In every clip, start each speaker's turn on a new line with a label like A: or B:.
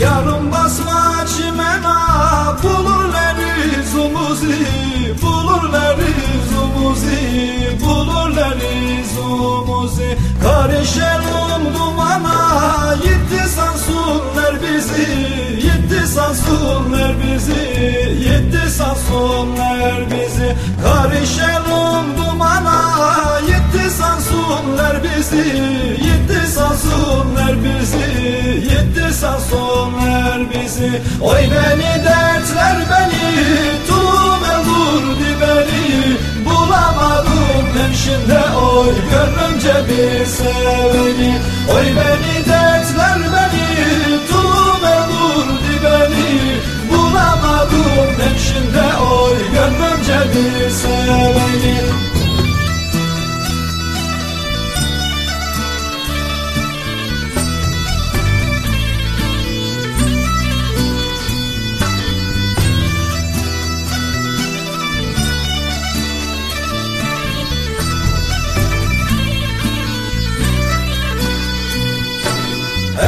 A: Yarım basma çimena Bulurlar izumuzi Bulurlar izumuzi Bulurlar izumuzi Karışalım dumana Yitti sansunlar bizi Yitti sansunlar bizi Yitti sansunlar bizi. Karışalım dumana Yitti sansunlar bizi Yitti sansunlar bizi. Yitti sansınlar bizi. Oy beni dertler beni. Tulum el vurdu beni Bulamadım hemşinde oy Gönlümce bir seveni. Oy beni dertler beni. Tulum el vurdu beni Bulamadım hemşinde oy Gönlümce bir seveni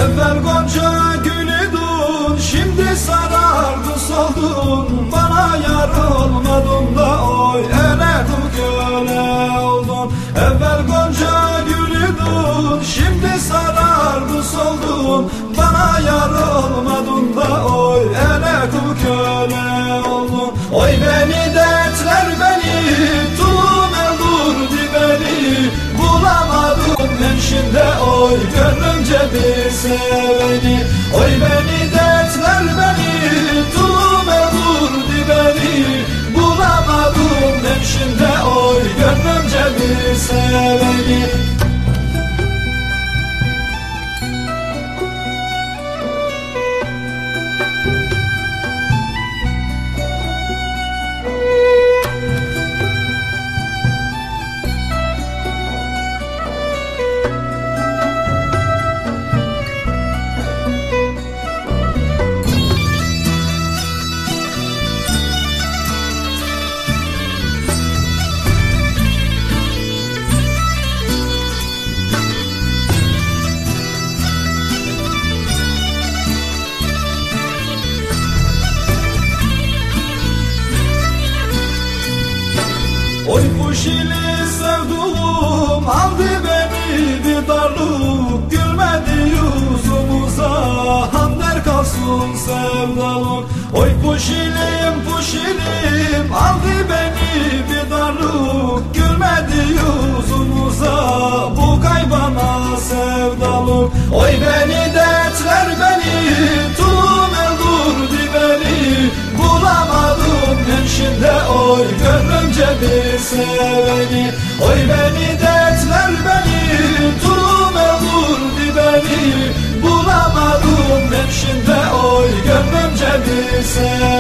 A: Evvel gonca gülüdün Şimdi sarardı soldun. Bana yar olmadın da oy Ele dur köle oldun. Evvel gonca gülüdün Şimdi sarardı soldun. Bana yar olmadın da oy Ele dur köle oldun. Oy beni dertler Hemşinde oy Gönlümce bir seveni. Oy beni dertler beni Tulum el vurdu beni Bulamadım hemşinde oy Gönlümce bir seveni Oy puşili sevduğum aldı beni bir darlık Gülmedi yüzümüze. Hamder kalsın sevdalım. Oy puşilim bir seveni. Oy beni dertler beni tulum el vurdu beni Bulamadım hemşinde oy gönlümce bir seveni